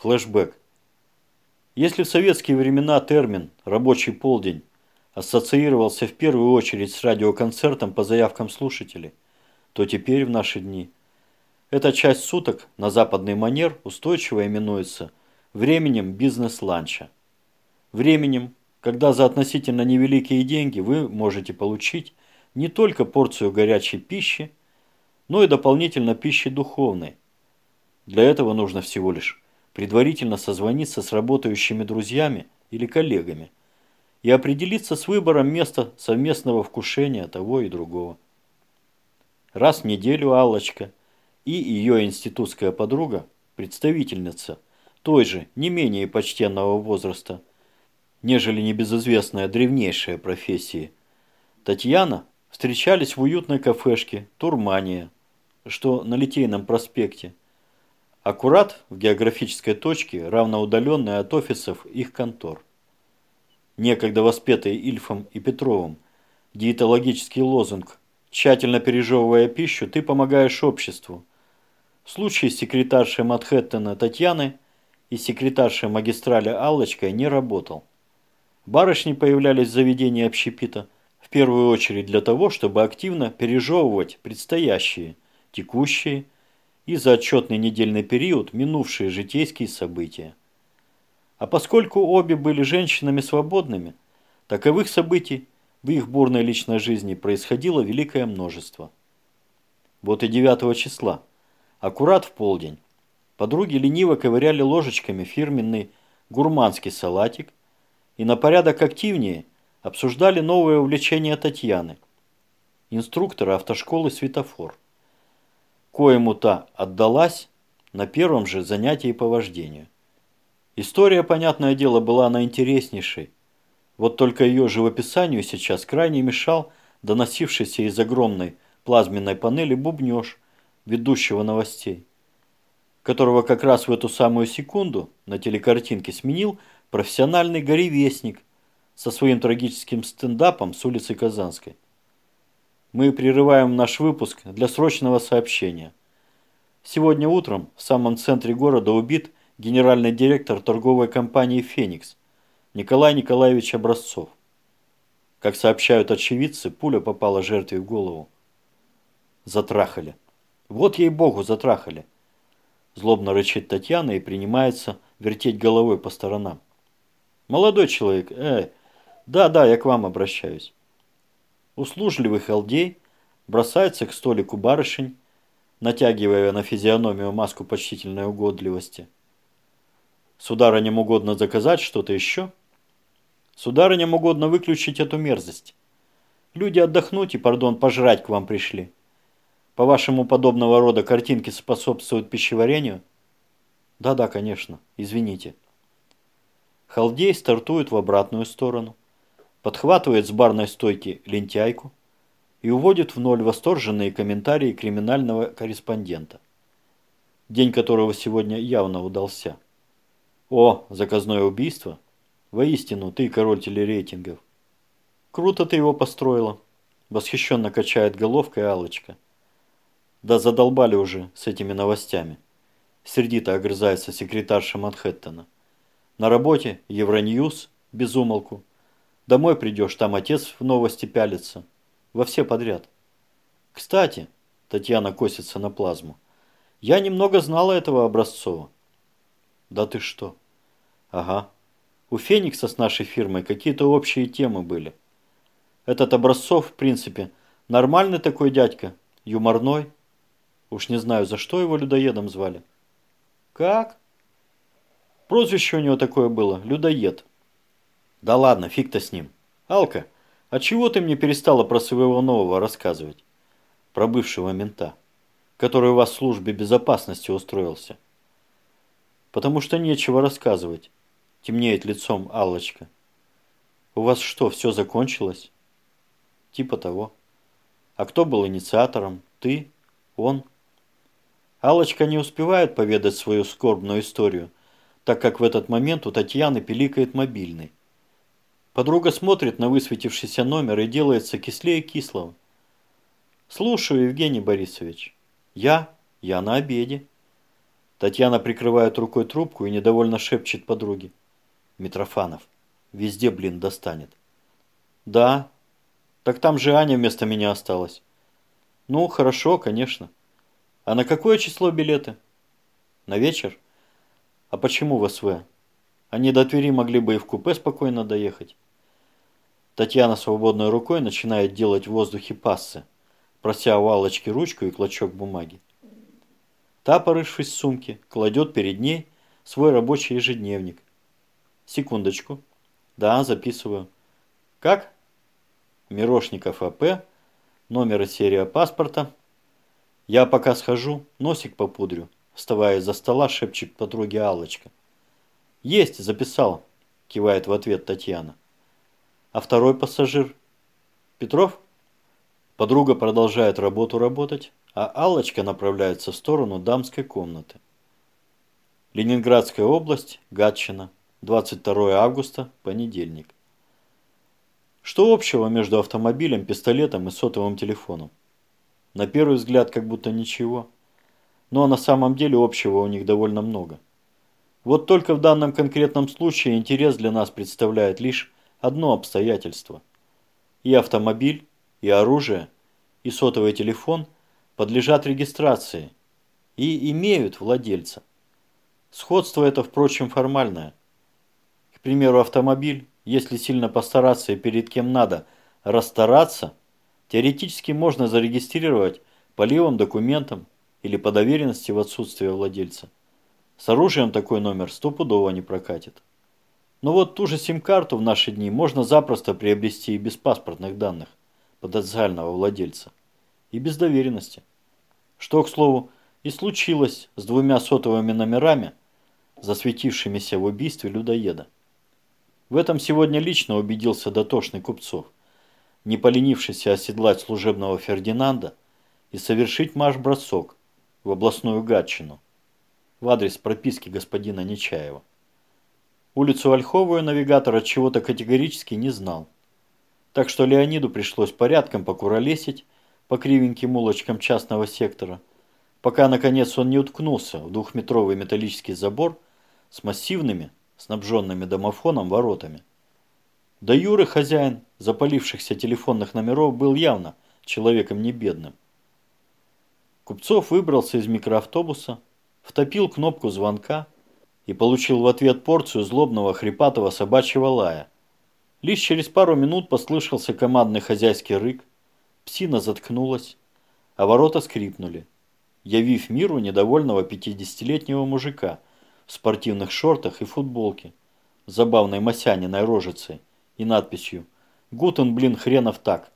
Флэшбэк. Если в советские времена термин «рабочий полдень» ассоциировался в первую очередь с радиоконцертом по заявкам слушателей, то теперь в наши дни эта часть суток на западный манер устойчиво именуется временем бизнес-ланча. Временем, когда за относительно невеликие деньги вы можете получить не только порцию горячей пищи, но и дополнительно пищи духовной. Для этого нужно всего лишь предварительно созвониться с работающими друзьями или коллегами и определиться с выбором места совместного вкушения того и другого. Раз в неделю Аллочка и ее институтская подруга, представительница той же, не менее почтенного возраста, нежели небезызвестная древнейшая профессии, Татьяна встречались в уютной кафешке «Турмания», что на Литейном проспекте, аккурат в географической точке, равноудаленной от офисов их контор. Некогда воспетый Ильфом и Петровым диетологический лозунг «Тщательно пережевывая пищу, ты помогаешь обществу». В случае с секретаршей Манхэттена Татьяны и секретаршей магистраля Аллочкой не работал. Барышни появлялись в заведении общепита в первую очередь для того, чтобы активно пережевывать предстоящие, текущие и за отчетный недельный период минувшие житейские события. А поскольку обе были женщинами свободными, таковых событий в их бурной личной жизни происходило великое множество. Вот и 9 числа, аккурат в полдень, подруги лениво ковыряли ложечками фирменный гурманский салатик и на порядок активнее обсуждали новое увлечение Татьяны, инструктора автошколы «Светофор» коему та отдалась на первом же занятии по вождению. История, понятное дело, была наинтереснейшей. Вот только ее живописанию сейчас крайне мешал доносившийся из огромной плазменной панели бубнеж ведущего новостей, которого как раз в эту самую секунду на телекартинке сменил профессиональный горевестник со своим трагическим стендапом с улицы Казанской. Мы прерываем наш выпуск для срочного сообщения. Сегодня утром в самом центре города убит генеральный директор торговой компании «Феникс» Николай Николаевич Образцов. Как сообщают очевидцы, пуля попала жертве в голову. Затрахали. Вот ей-богу, затрахали. Злобно рычит Татьяна и принимается вертеть головой по сторонам. Молодой человек, э, да-да, я к вам обращаюсь. Услужливый халдей бросается к столику барышень, натягивая на физиономию маску почтительной угодливости. Сударыням угодно заказать что-то еще? Сударыням угодно выключить эту мерзость. Люди отдохнуть и, пардон, пожрать к вам пришли. По-вашему, подобного рода картинки способствуют пищеварению? Да-да, конечно, извините. Халдей стартует в обратную сторону подхватывает с барной стойки лентяйку и уводит в ноль восторженные комментарии криминального корреспондента, день которого сегодня явно удался. О, заказное убийство! Воистину, ты король телерейтингов. Круто ты его построила. Восхищенно качает головкой Алочка. Да задолбали уже с этими новостями. Сердито огрызается секретарша Манхэттена. На работе Евроньюз без умолку Домой придешь, там отец в новости пялится. Во все подряд. Кстати, Татьяна косится на плазму. Я немного знала этого Образцова. Да ты что? Ага. У Феникса с нашей фирмой какие-то общие темы были. Этот Образцов, в принципе, нормальный такой дядька, юморной. Уж не знаю, за что его людоедом звали. Как? Прозвище у него такое было, людоед. Да ладно, фиг-то с ним. Алка, а чего ты мне перестала про своего нового рассказывать? Про бывшего мента, который у вас в службе безопасности устроился. Потому что нечего рассказывать. Темнеет лицом Аллочка. У вас что, все закончилось? Типа того. А кто был инициатором? Ты? Он? Аллочка не успевает поведать свою скорбную историю, так как в этот момент у Татьяны пиликает мобильный. Подруга смотрит на высветившийся номер и делается кислее кислого. «Слушаю, Евгений Борисович. Я? Я на обеде». Татьяна прикрывает рукой трубку и недовольно шепчет подруге. Митрофанов. Везде, блин, достанет. Да. Так там же Аня вместо меня осталась. Ну, хорошо, конечно. А на какое число билеты? На вечер? А почему в СВ? Они до Твери могли бы и в купе спокойно доехать. Татьяна свободной рукой начинает делать в воздухе пассы, прося у Аллочки ручку и клочок бумаги. Та, порывшись в сумке, кладет перед ней свой рабочий ежедневник. Секундочку. Да, записываю. Как? Мирошников АП, номер и серия паспорта. Я пока схожу, носик попудрю. Вставая из-за стола, шепчет подруге Аллочка. Есть, записал, кивает в ответ Татьяна. А второй пассажир? Петров? Подруга продолжает работу работать, а Аллочка направляется в сторону дамской комнаты. Ленинградская область, Гатчина, 22 августа, понедельник. Что общего между автомобилем, пистолетом и сотовым телефоном? На первый взгляд как будто ничего. Но на самом деле общего у них довольно много. Вот только в данном конкретном случае интерес для нас представляет лишь одно обстоятельство. И автомобиль, и оружие, и сотовый телефон – подлежат регистрации и имеют владельца. Сходство это, впрочем, формальное. К примеру, автомобиль, если сильно постараться и перед кем надо расстараться, теоретически можно зарегистрировать по левым документам или по доверенности в отсутствие владельца. С оружием такой номер стопудово не прокатит. Но вот ту же сим-карту в наши дни можно запросто приобрести и без паспортных данных потенциального владельца, и без доверенности. Что, к слову, и случилось с двумя сотовыми номерами, засветившимися в убийстве людоеда. В этом сегодня лично убедился дотошный Купцов, не поленившийся оседлать служебного Фердинанда и совершить марш-бросок в областную Гатчину в адрес прописки господина Нечаева. Улицу Ольховую навигатор от чего-то категорически не знал. Так что Леониду пришлось порядком покуролесить по кривеньким улочкам частного сектора, пока наконец он не уткнулся в двухметровый металлический забор с массивными, снабженными домофоном воротами. Да Юры хозяин запалившихся телефонных номеров был явно человеком не бедным. Купцов выбрался из микроавтобуса, втопил кнопку звонка и получил в ответ порцию злобного хрипатого собачьего лая. Лишь через пару минут послышался командный хозяйский рык, Псина заткнулась, а ворота скрипнули, явив миру недовольного пятидесятилетнего мужика в спортивных шортах и футболке, с забавной масяниной рожицей и надписью «Гутен, блин, хренов так».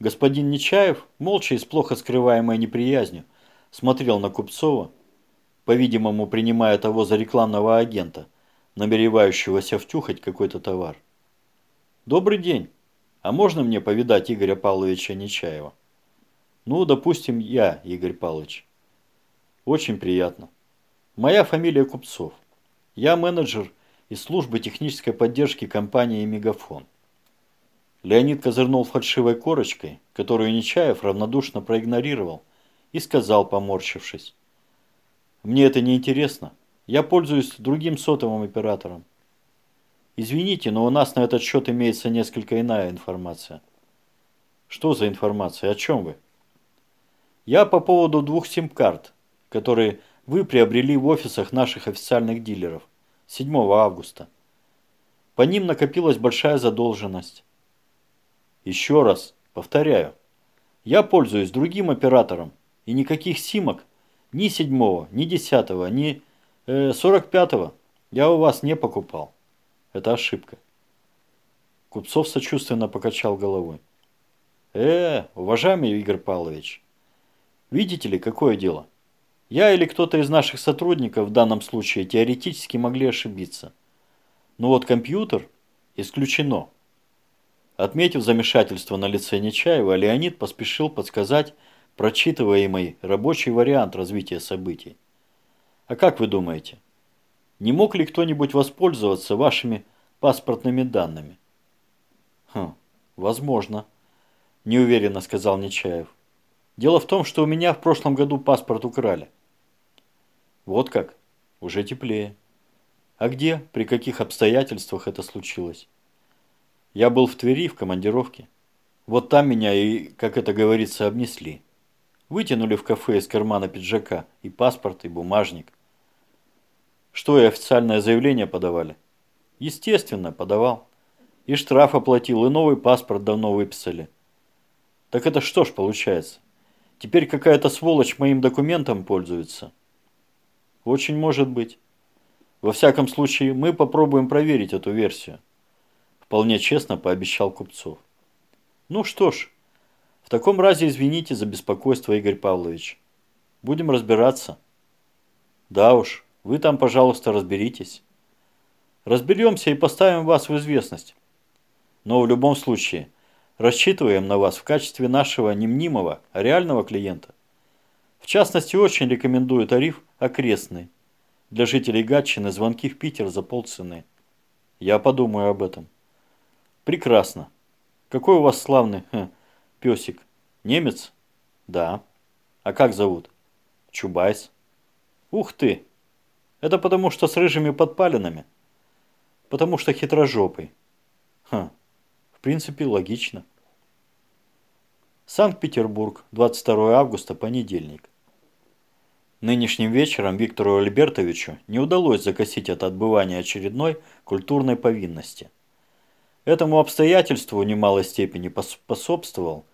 Господин Нечаев, молча и с плохо скрываемой неприязнью, смотрел на Купцова, по-видимому, принимая того за рекламного агента, намеревающегося втюхать какой-то товар. «Добрый день!» А можно мне повидать Игоря Павловича Нечаева? Ну, допустим, я, Игорь Павлович. Очень приятно. Моя фамилия Купцов. Я менеджер из службы технической поддержки компании «Мегафон». Леонид козырнул фальшивой корочкой, которую Нечаев равнодушно проигнорировал, и сказал, поморщившись. «Мне это не интересно. Я пользуюсь другим сотовым оператором. Извините, но у нас на этот счет имеется несколько иная информация. Что за информация? О чем вы? Я по поводу двух сим-карт, которые вы приобрели в офисах наших официальных дилеров 7 августа. По ним накопилась большая задолженность. Еще раз, повторяю, я пользуюсь другим оператором, и никаких симок ни 7, ни 10, ни э, 45 я у вас не покупал. Это ошибка. Купцов сочувственно покачал головой. Э, уважаемый Игорь Павлович, видите ли, какое дело? Я или кто-то из наших сотрудников в данном случае теоретически могли ошибиться. Но вот компьютер исключено. Отметив замешательство на лице Нечаева, Леонид поспешил подсказать прочитываемый рабочий вариант развития событий. А как вы думаете, не мог ли кто-нибудь воспользоваться вашими паспортными данными? Хм, возможно, неуверенно сказал Нечаев. Дело в том, что у меня в прошлом году паспорт украли. Вот как? Уже теплее. А где, при каких обстоятельствах это случилось? Я был в Твери в командировке. Вот там меня и, как это говорится, обнесли. Вытянули в кафе из кармана пиджака и паспорт, и бумажник. Что, и официальное заявление подавали? Естественно, подавал. И штраф оплатил, и новый паспорт давно выписали. Так это что ж получается? Теперь какая-то сволочь моим документом пользуется? Очень может быть. Во всяком случае, мы попробуем проверить эту версию. Вполне честно пообещал Купцов. Ну что ж, в таком разе извините за беспокойство, Игорь Павлович. Будем разбираться. Да уж, вы там, пожалуйста, разберитесь. Разберемся и поставим вас в известность. Но в любом случае, рассчитываем на вас в качестве нашего не мнимого, а реального клиента. В частности, очень рекомендую тариф окрестный. Для жителей Гатчины звонки в Питер за полцены. Я подумаю об этом. Прекрасно. Какой у вас славный хм, песик? Немец? Да. А как зовут? Чубайс. Ух ты! Это потому что с рыжими подпалинами? Потому что хитрожопый. Хм, в принципе, логично. Санкт-Петербург, 22 августа, понедельник. Нынешним вечером Виктору Альбертовичу не удалось закосить от отбывания очередной культурной повинности. Этому обстоятельству в немалой степени поспособствовал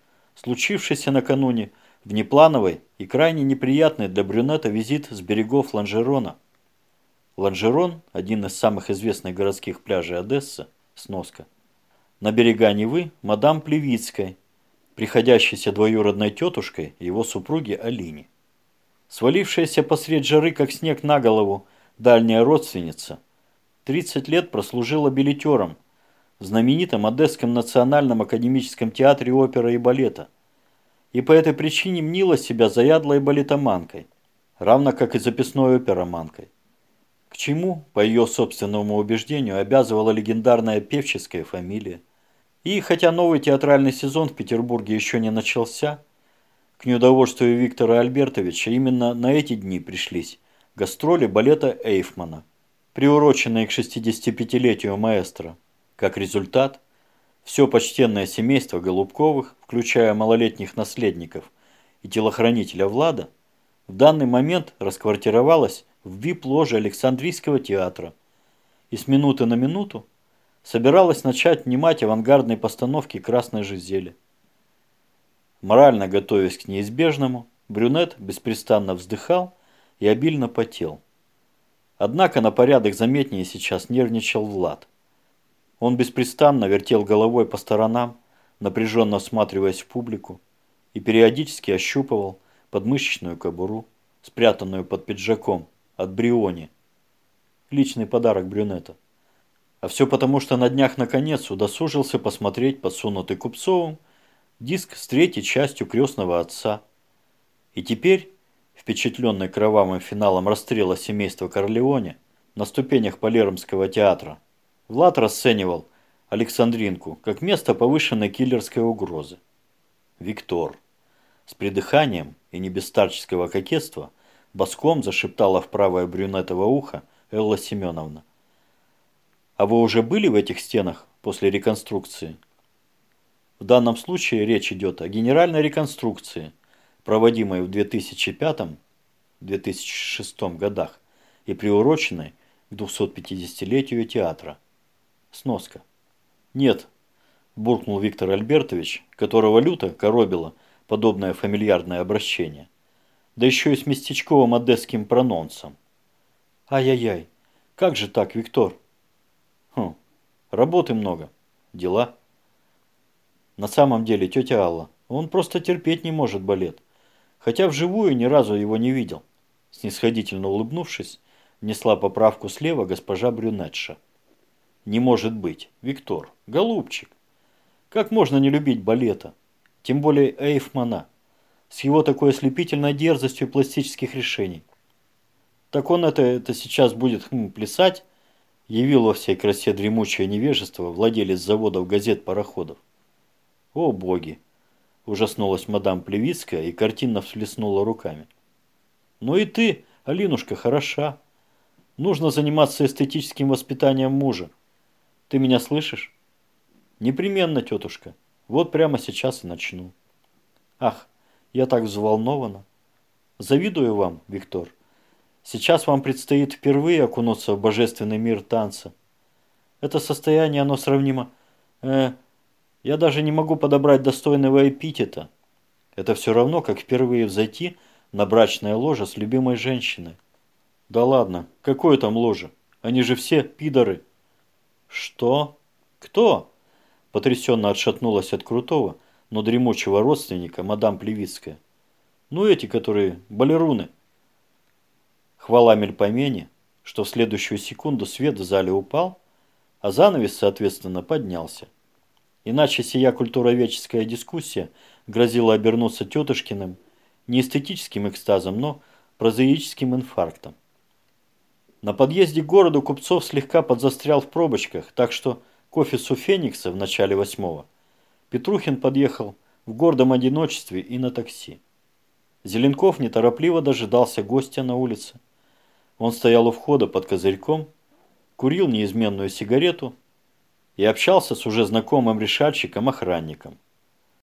случившийся накануне внеплановый и крайне неприятный для брюнета визит с берегов Ланжерона. Ланжерон – один из самых известных городских пляжей Одессы, сноска. На берега Невы мадам Плевицкой, приходящейся двоюродной тетушкой его супруги Алине. Свалившаяся посред жары, как снег на голову, дальняя родственница, 30 лет прослужила билетером в знаменитом Одесском национальном академическом театре оперы и балета. И по этой причине мнила себя заядлой балетоманкой, равно как и записной опероманкой. К чему, по ее собственному убеждению, обязывала легендарная певческая фамилия. И хотя новый театральный сезон в Петербурге еще не начался, к неудовольствию Виктора Альбертовича именно на эти дни пришлись гастроли балета Эйфмана, приуроченные к 65-летию маэстро. Как результат, все почтенное семейство Голубковых, включая малолетних наследников и телохранителя Влада, в данный момент расквартировалось в вип-ложе Александрийского театра и с минуты на минуту собиралась начать внимать авангардной постановки «Красной Жизели». Морально готовясь к неизбежному, брюнет беспрестанно вздыхал и обильно потел. Однако на порядок заметнее сейчас нервничал Влад. Он беспрестанно вертел головой по сторонам, напряженно осматриваясь в публику, и периодически ощупывал подмышечную кобуру, спрятанную под пиджаком, от Бриони. Личный подарок брюнета. А все потому, что на днях наконец удосужился посмотреть подсунутый Купцовым диск с третьей частью «Крестного отца». И теперь, впечатленный кровавым финалом расстрела семейства Корлеоне на ступенях Палермского театра, Влад расценивал Александринку как место повышенной киллерской угрозы. Виктор. С придыханием и не без старческого кокетства боском зашептала в правое брюнетово ухо Элла Семеновна. «А вы уже были в этих стенах после реконструкции?» В данном случае речь идет о генеральной реконструкции, проводимой в 2005-2006 годах и приуроченной к 250-летию театра. Сноска. «Нет», – буркнул Виктор Альбертович, которого люто коробило подобное фамильярное обращение. Да еще и с местечковым одесским прононсом. «Ай-яй-яй, как же так, Виктор?» «Хм, работы много, дела». На самом деле, тетя Алла, он просто терпеть не может балет. Хотя вживую ни разу его не видел. Снисходительно улыбнувшись, внесла поправку слева госпожа Брюнетша. Не может быть. Виктор, голубчик. Как можно не любить балета? Тем более Эйфмана. С его такой ослепительной дерзостью пластических решений. Так он это, это сейчас будет хм, плясать? Явил во всей красе дремучее невежество владелец заводов газет-пароходов. «О, боги!» – ужаснулась мадам Плевицкая и картинно всплеснула руками. «Ну и ты, Алинушка хороша. Нужно заниматься эстетическим воспитанием мужа. Ты меня слышишь? Непременно, тетушка. Вот прямо сейчас и начну. Ах, я так взволнована. Завидую вам, Виктор. Сейчас вам предстоит впервые окунуться в божественный мир танца. Это состояние, оно сравнимо... Э, я даже не могу подобрать достойного эпитета. Это все равно, как впервые взойти на брачное ложе с любимой женщиной. Да ладно, какое там ложе? Они же все пидоры. Что? Кто? Потрясенно отшатнулась от крутого, но дремучего родственника мадам Плевицкая. Ну эти, которые балеруны. Хвала Мельпомене, что в следующую секунду свет в зале упал, а занавес, соответственно, поднялся. Иначе сия культуроведческая дискуссия грозила обернуться тетушкиным не эстетическим экстазом, но прозаическим инфарктом. На подъезде к городу Купцов слегка подзастрял в пробочках, так что к офису Феникса в начале восьмого Петрухин подъехал в гордом одиночестве и на такси. Зеленков неторопливо дожидался гостя на улице. Он стоял у входа под козырьком, курил неизменную сигарету и общался с уже знакомым решальщиком-охранником –